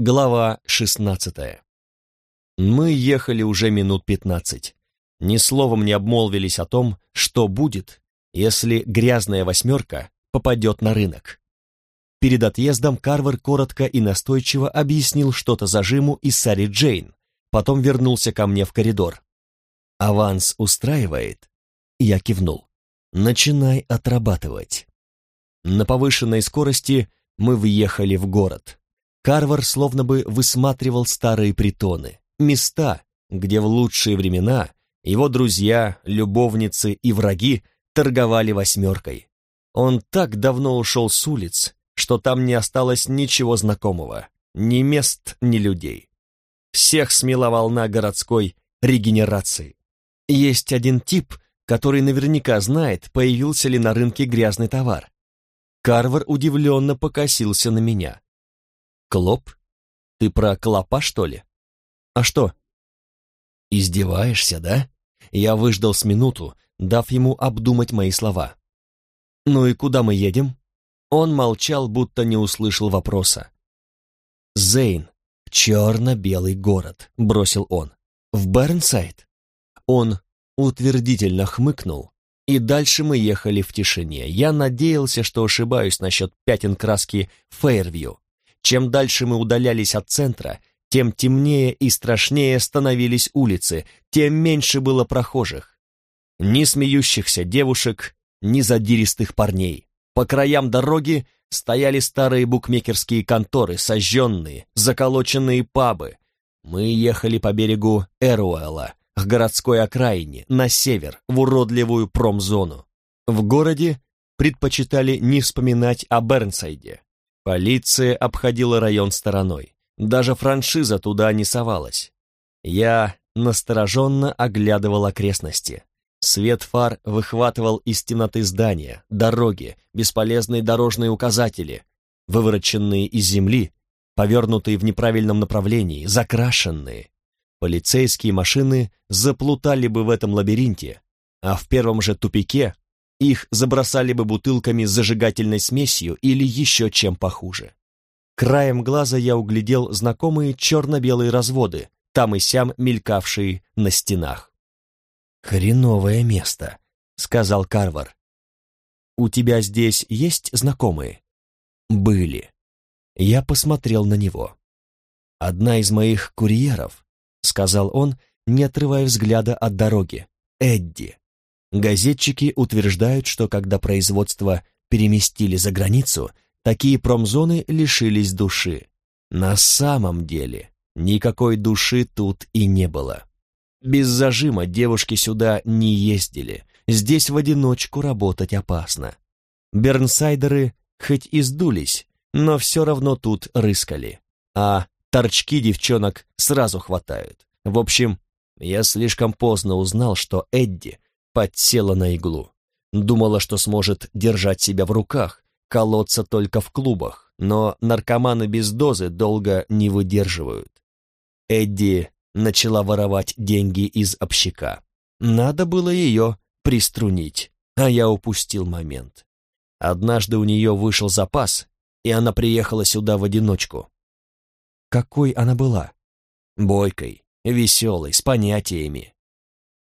Глава шестнадцатая. Мы ехали уже минут пятнадцать. Ни словом не обмолвились о том, что будет, если грязная восьмерка попадет на рынок. Перед отъездом Карвер коротко и настойчиво объяснил что-то зажиму и Саре Джейн, потом вернулся ко мне в коридор. «Аванс устраивает?» Я кивнул. «Начинай отрабатывать». На повышенной скорости мы въехали в город. Карвер словно бы высматривал старые притоны, места, где в лучшие времена его друзья, любовницы и враги торговали восьмеркой. Он так давно ушел с улиц, что там не осталось ничего знакомого, ни мест, ни людей. Всех смела волна городской регенерации. Есть один тип, который наверняка знает, появился ли на рынке грязный товар. Карвер удивленно покосился на меня. «Клоп? Ты про клопа, что ли?» «А что?» «Издеваешься, да?» Я выждал с минуту, дав ему обдумать мои слова. «Ну и куда мы едем?» Он молчал, будто не услышал вопроса. «Зейн, черно-белый город», — бросил он. «В Бернсайд?» Он утвердительно хмыкнул, и дальше мы ехали в тишине. Я надеялся, что ошибаюсь насчет пятен краски Фейервью. Чем дальше мы удалялись от центра, тем темнее и страшнее становились улицы, тем меньше было прохожих. Ни смеющихся девушек, ни задиристых парней. По краям дороги стояли старые букмекерские конторы, сожженные, заколоченные пабы. Мы ехали по берегу Эруэлла, к городской окраине, на север, в уродливую промзону. В городе предпочитали не вспоминать о Бернсайде. Полиция обходила район стороной. Даже франшиза туда не совалась. Я настороженно оглядывал окрестности. Свет фар выхватывал из темноты здания, дороги, бесполезные дорожные указатели, вывороченные из земли, повернутые в неправильном направлении, закрашенные. Полицейские машины заплутали бы в этом лабиринте, а в первом же тупике их забросали бы бутылками с зажигательной смесью или еще чем похуже. Краем глаза я углядел знакомые черно-белые разводы, там и сям мелькавшие на стенах. «Хреновое место», — сказал Карвар. «У тебя здесь есть знакомые?» «Были». Я посмотрел на него. «Одна из моих курьеров», — сказал он, не отрывая взгляда от дороги, — «Эдди. Газетчики утверждают, что когда производство переместили за границу, такие промзоны лишились души. На самом деле никакой души тут и не было. Без зажима девушки сюда не ездили, здесь в одиночку работать опасно. Бернсайдеры хоть и сдулись, но все равно тут рыскали, а торчки девчонок сразу хватают. В общем, я слишком поздно узнал, что Эдди подсела на иглу. Думала, что сможет держать себя в руках, колоться только в клубах, но наркоманы без дозы долго не выдерживают. Эдди начала воровать деньги из общака. Надо было ее приструнить, а я упустил момент. Однажды у нее вышел запас, и она приехала сюда в одиночку. Какой она была? Бойкой, веселой, с понятиями.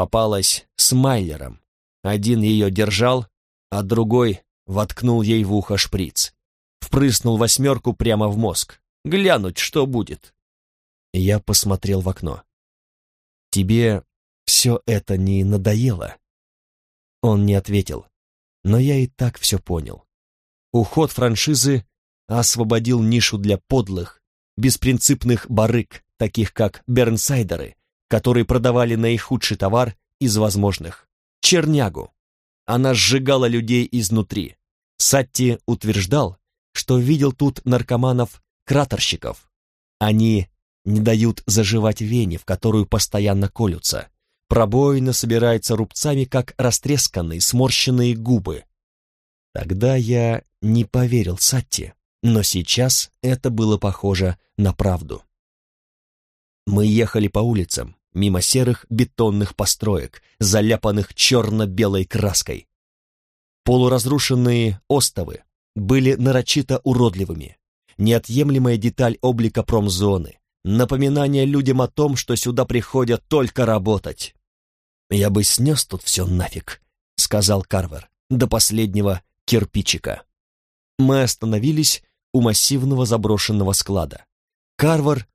Попалась с Майлером. Один ее держал, а другой воткнул ей в ухо шприц. Впрыснул восьмерку прямо в мозг. Глянуть, что будет. Я посмотрел в окно. «Тебе все это не надоело?» Он не ответил, но я и так все понял. Уход франшизы освободил нишу для подлых, беспринципных барыг, таких как Бернсайдеры, которые продавали наихудший товар из возможных — чернягу. Она сжигала людей изнутри, Сатти утверждал, что видел тут наркоманов-краторщиков. Они не дают заживать вене, в которую постоянно колются. Пробоина собирается рубцами, как растресканные, сморщенные губы. Тогда я не поверил Сатти, но сейчас это было похоже на правду. Мы ехали по улицам, мимо серых бетонных построек, заляпанных черно-белой краской. Полуразрушенные остовы были нарочито уродливыми. неотъемлемая деталь облика промзоны, напоминание людям о том, что сюда приходят только работать. «Я бы снес тут все нафиг», — сказал Карвер, до последнего кирпичика. Мы остановились у массивного заброшенного склада. Карвер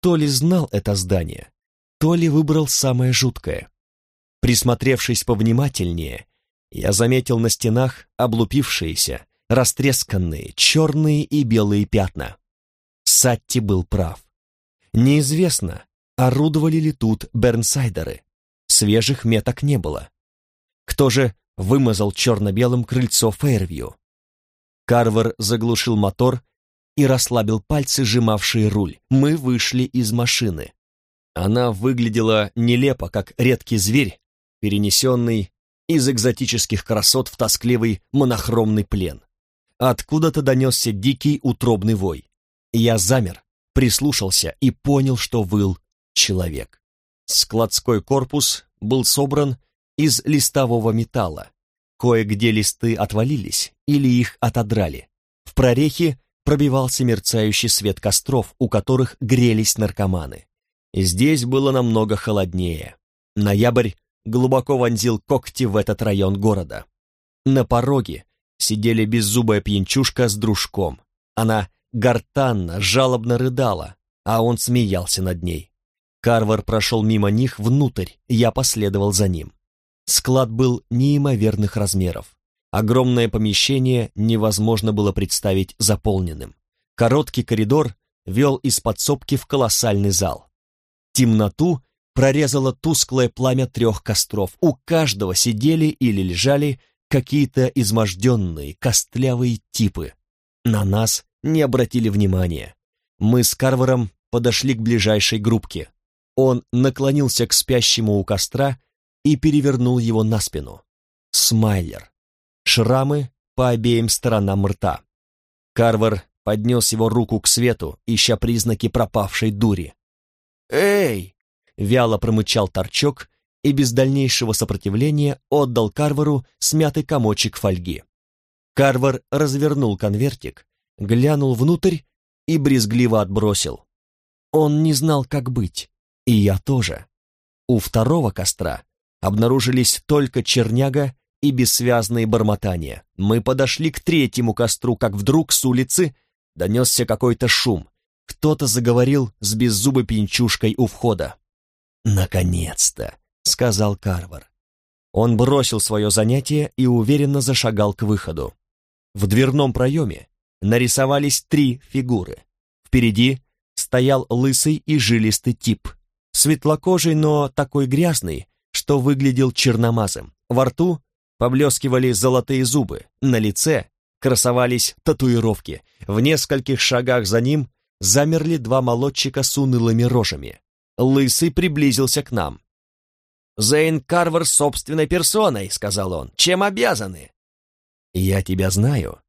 то ли знал это здание, то ли выбрал самое жуткое. Присмотревшись повнимательнее, я заметил на стенах облупившиеся, растресканные, черные и белые пятна. Сатти был прав. Неизвестно, орудовали ли тут бернсайдеры. Свежих меток не было. Кто же вымазал черно-белым крыльцо Фейрвью? Карвер заглушил мотор и расслабил пальцы, сжимавшие руль. Мы вышли из машины. Она выглядела нелепо, как редкий зверь, перенесенный из экзотических красот в тоскливый монохромный плен. Откуда-то донесся дикий утробный вой. Я замер, прислушался и понял, что выл человек. Складской корпус был собран из листового металла. Кое-где листы отвалились или их отодрали. В прорехе пробивался мерцающий свет костров, у которых грелись наркоманы. Здесь было намного холоднее. Ноябрь глубоко вонзил когти в этот район города. На пороге сидели беззубая пьянчушка с дружком. Она гортанно, жалобно рыдала, а он смеялся над ней. Карвар прошел мимо них внутрь, я последовал за ним. Склад был неимоверных размеров. Огромное помещение невозможно было представить заполненным. Короткий коридор вел из подсобки в колоссальный зал. Темноту прорезало тусклое пламя трех костров. У каждого сидели или лежали какие-то изможденные, костлявые типы. На нас не обратили внимания. Мы с Карвером подошли к ближайшей группке. Он наклонился к спящему у костра и перевернул его на спину. Смайлер. Шрамы по обеим сторонам рта. Карвер поднес его руку к свету, ища признаки пропавшей дури. «Эй!» — вяло промычал торчок и без дальнейшего сопротивления отдал Карверу смятый комочек фольги. Карвер развернул конвертик, глянул внутрь и брезгливо отбросил. Он не знал, как быть, и я тоже. У второго костра обнаружились только черняга и бессвязные бормотания. Мы подошли к третьему костру, как вдруг с улицы донесся какой-то шум. Кто-то заговорил с беззубой пинчушкой у входа. «Наконец-то!» — сказал Карвар. Он бросил свое занятие и уверенно зашагал к выходу. В дверном проеме нарисовались три фигуры. Впереди стоял лысый и жилистый тип, светлокожий, но такой грязный, что выглядел черномазым. Во рту поблескивали золотые зубы, на лице красовались татуировки. В нескольких шагах за ним замерли два молодчика с унылыми рожами. Лысый приблизился к нам. «Зейн Карвер собственной персоной», — сказал он. «Чем обязаны?» «Я тебя знаю».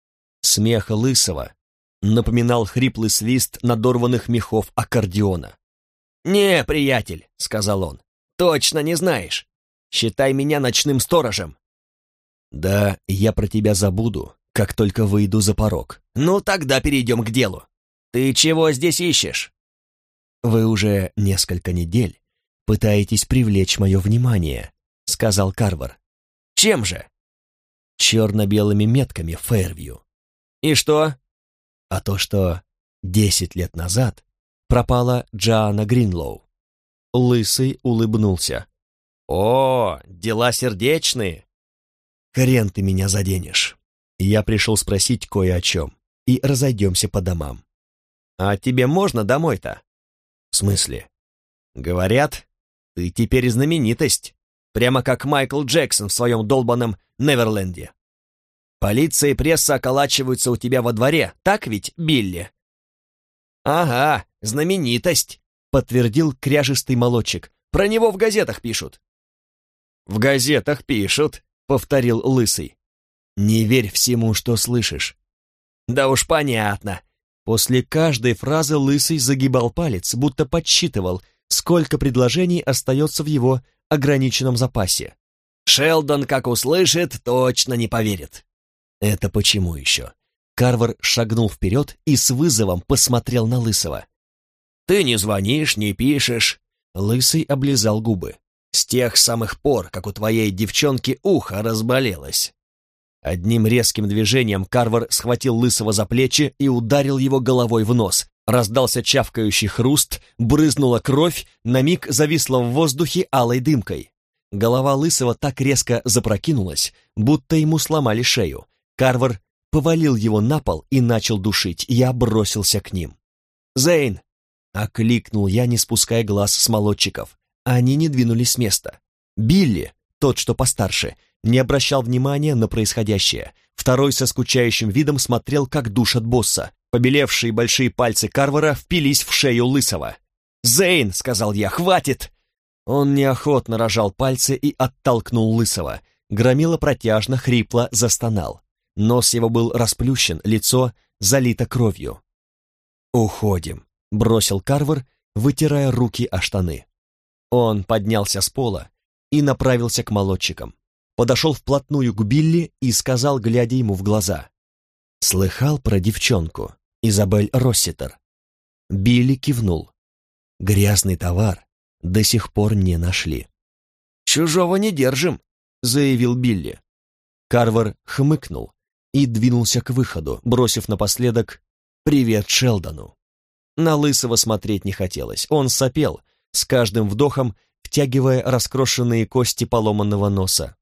Смех Лысого напоминал хриплый свист надорванных мехов аккордеона. «Не, приятель», — сказал он, — «точно не знаешь. Считай меня ночным сторожем. «Да, я про тебя забуду, как только выйду за порог». «Ну, тогда перейдем к делу. Ты чего здесь ищешь?» «Вы уже несколько недель пытаетесь привлечь мое внимание», — сказал Карвар. «Чем же?» «Черно-белыми метками Фэрвью». «И что?» «А то, что десять лет назад пропала Джоанна Гринлоу». Лысый улыбнулся. «О, дела сердечные!» Хрен ты меня заденешь. Я пришел спросить кое о чем, и разойдемся по домам. А тебе можно домой-то? В смысле? Говорят, ты теперь знаменитость, прямо как Майкл Джексон в своем долбанном Неверленде. Полиция и пресса околачиваются у тебя во дворе, так ведь, Билли? Ага, знаменитость, подтвердил кряжистый молодчик. Про него в газетах пишут. В газетах пишут, — повторил Лысый. «Не верь всему, что слышишь». «Да уж понятно». После каждой фразы Лысый загибал палец, будто подсчитывал, сколько предложений остается в его ограниченном запасе. «Шелдон, как услышит, точно не поверит». «Это почему еще?» Карвар шагнул вперед и с вызовом посмотрел на Лысого. «Ты не звонишь, не пишешь». Лысый облизал губы. «С тех самых пор, как у твоей девчонки ухо разболелось». Одним резким движением Карвар схватил Лысого за плечи и ударил его головой в нос. Раздался чавкающий хруст, брызнула кровь, на миг зависла в воздухе алой дымкой. Голова Лысого так резко запрокинулась, будто ему сломали шею. Карвар повалил его на пол и начал душить. Я бросился к ним. «Зейн!» — окликнул я, не спуская глаз с молодчиков. Они не двинулись с места. Билли, тот, что постарше, не обращал внимания на происходящее. Второй со скучающим видом смотрел, как душат босса. Побелевшие большие пальцы Карвара впились в шею Лысого. «Зейн!» — сказал я. «Хватит!» Он неохотно рожал пальцы и оттолкнул Лысого. Громила протяжно, хрипло застонал. Нос его был расплющен, лицо залито кровью. «Уходим», — бросил Карвер, вытирая руки о штаны. Он поднялся с пола и направился к молодчикам. Подошел вплотную к Билли и сказал, глядя ему в глаза. «Слыхал про девчонку, Изабель Росситер?» Билли кивнул. «Грязный товар до сих пор не нашли». «Чужого не держим», — заявил Билли. Карвер хмыкнул, и двинулся к выходу, бросив напоследок «Привет Шелдону». На Лысого смотреть не хотелось, он сопел, с каждым вдохом втягивая раскрошенные кости поломанного носа.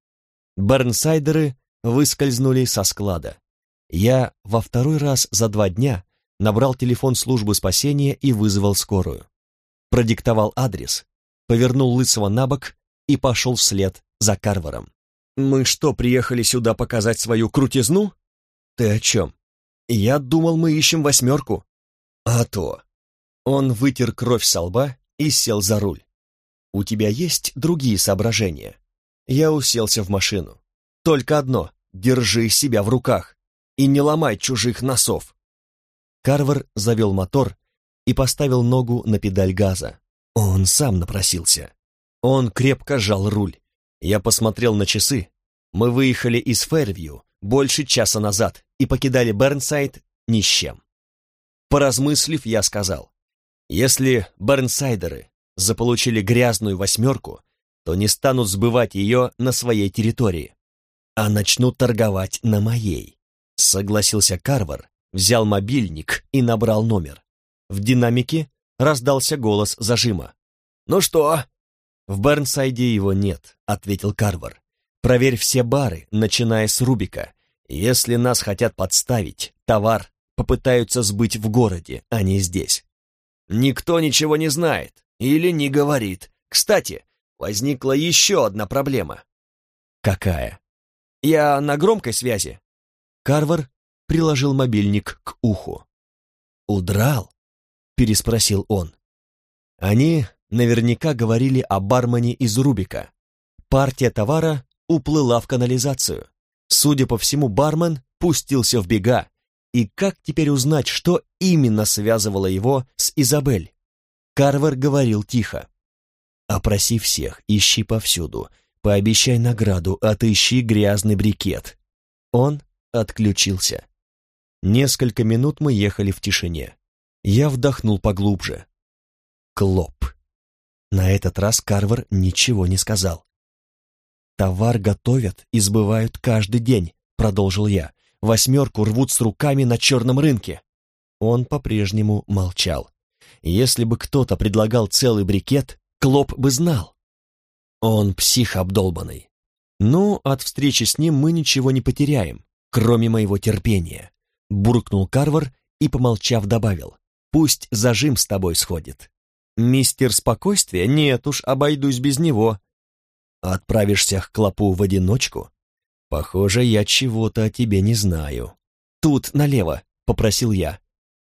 Бернсайдеры выскользнули со склада. Я во второй раз за два дня набрал телефон службы спасения и вызвал скорую. Продиктовал адрес, повернул Лысого на бок и пошел вслед за Карваром. «Мы что, приехали сюда показать свою крутизну?» «Ты о чем?» «Я думал, мы ищем восьмерку». «А то». Он вытер кровь со лба и сел за руль. «У тебя есть другие соображения?» Я уселся в машину. «Только одно — держи себя в руках и не ломай чужих носов». Карвер завел мотор и поставил ногу на педаль газа. Он сам напросился. Он крепко сжал руль. Я посмотрел на часы. Мы выехали из Фэрвью больше часа назад и покидали Бернсайд ни с чем. Поразмыслив, я сказал, если Бернсайдеры заполучили грязную восьмерку, то не станут сбывать ее на своей территории, а начнут торговать на моей. Согласился Карвар, взял мобильник и набрал номер. В динамике раздался голос зажима. «Ну что?» «В Бернсайде его нет», — ответил Карвар. Проверь все бары, начиная с Рубика. Если нас хотят подставить, товар попытаются сбыть в городе, а не здесь. Никто ничего не знает или не говорит. Кстати, возникла еще одна проблема. Какая? Я на громкой связи. Карвар приложил мобильник к уху. «Удрал?» — переспросил он. Они наверняка говорили о бармене из Рубика. Партия товара уплыла в канализацию. Судя по всему, бармен пустился в бега. И как теперь узнать, что именно связывало его с Изабель? Карвер говорил тихо. «Опроси всех, ищи повсюду. Пообещай награду, отыщи грязный брикет». Он отключился. Несколько минут мы ехали в тишине. Я вдохнул поглубже. Клоп. На этот раз Карвер ничего не сказал. «Товар готовят и сбывают каждый день», — продолжил я. «Восьмерку рвут с руками на черном рынке». Он по-прежнему молчал. Если бы кто-то предлагал целый брикет, Клоп бы знал. Он псих обдолбанный. Ну, от встречи с ним мы ничего не потеряем, кроме моего терпения. Буркнул Карвар и, помолчав, добавил. Пусть зажим с тобой сходит. Мистер Спокойствие? Нет уж, обойдусь без него. Отправишься к клопу в одиночку? Похоже, я чего-то о тебе не знаю. Тут, налево, попросил я.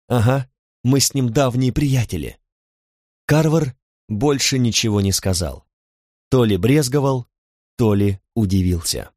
Ага, мы с ним давние приятели. Карвар больше ничего не сказал. То ли брезговал, то ли удивился.